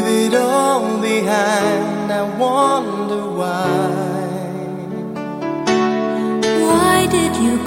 leave it all behind. I wonder why. Why did you?